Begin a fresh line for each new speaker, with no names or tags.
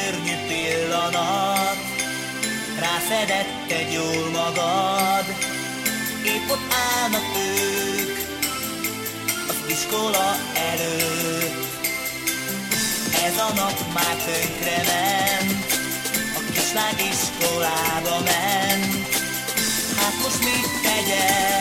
szörnyű pillanat, rászedetted jól magad, épp ott állnak ők, az iskola előtt. Ez a nap már tönkre ment, a kislány iskolába ment, hát most mit tegyek?